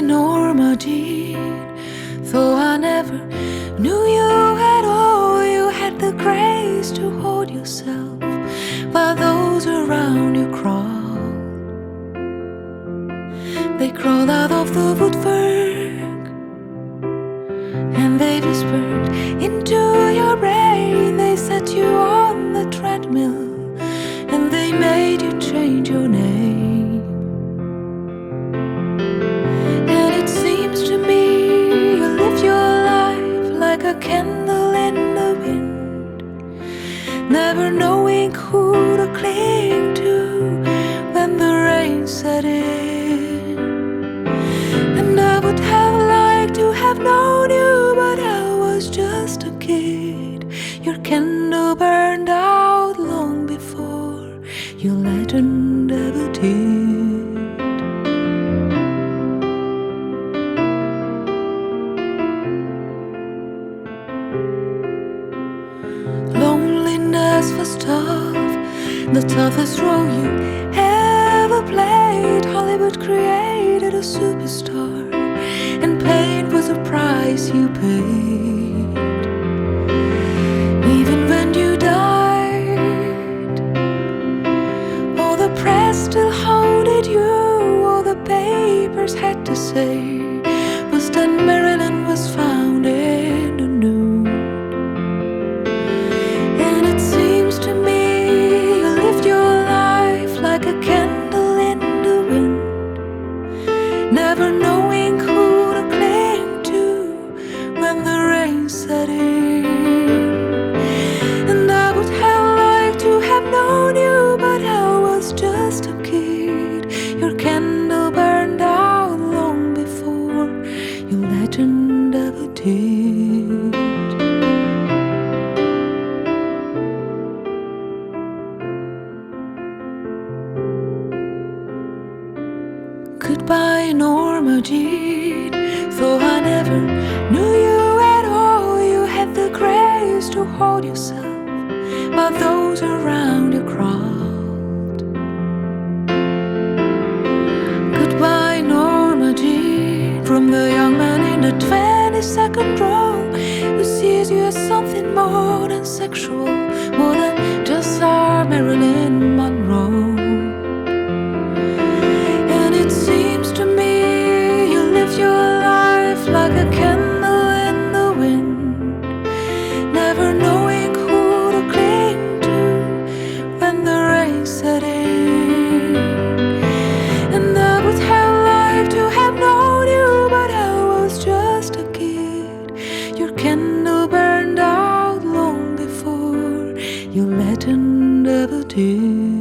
Goodbye, Norma Jean. Though I never knew you at all, you had the grace to hold yourself while those around you crawled. They crawled out of the woodwork and they whispered into your brain. They set you on the treadmill and they made you change your never knowing Loneliness was tough, the toughest role you ever played. Hollywood created a superstar, and pain was a price you paid. Even when you died, all the press still haunted you. All the papers had to say Goodbye, Norma Jean. Though I never knew you at all, you had the grace to hold yourself while those around you crawled. Goodbye, Norma Jean. From the young man in the 22nd row who sees you as something more than sexual, more than just our Marilyn your legend ever did.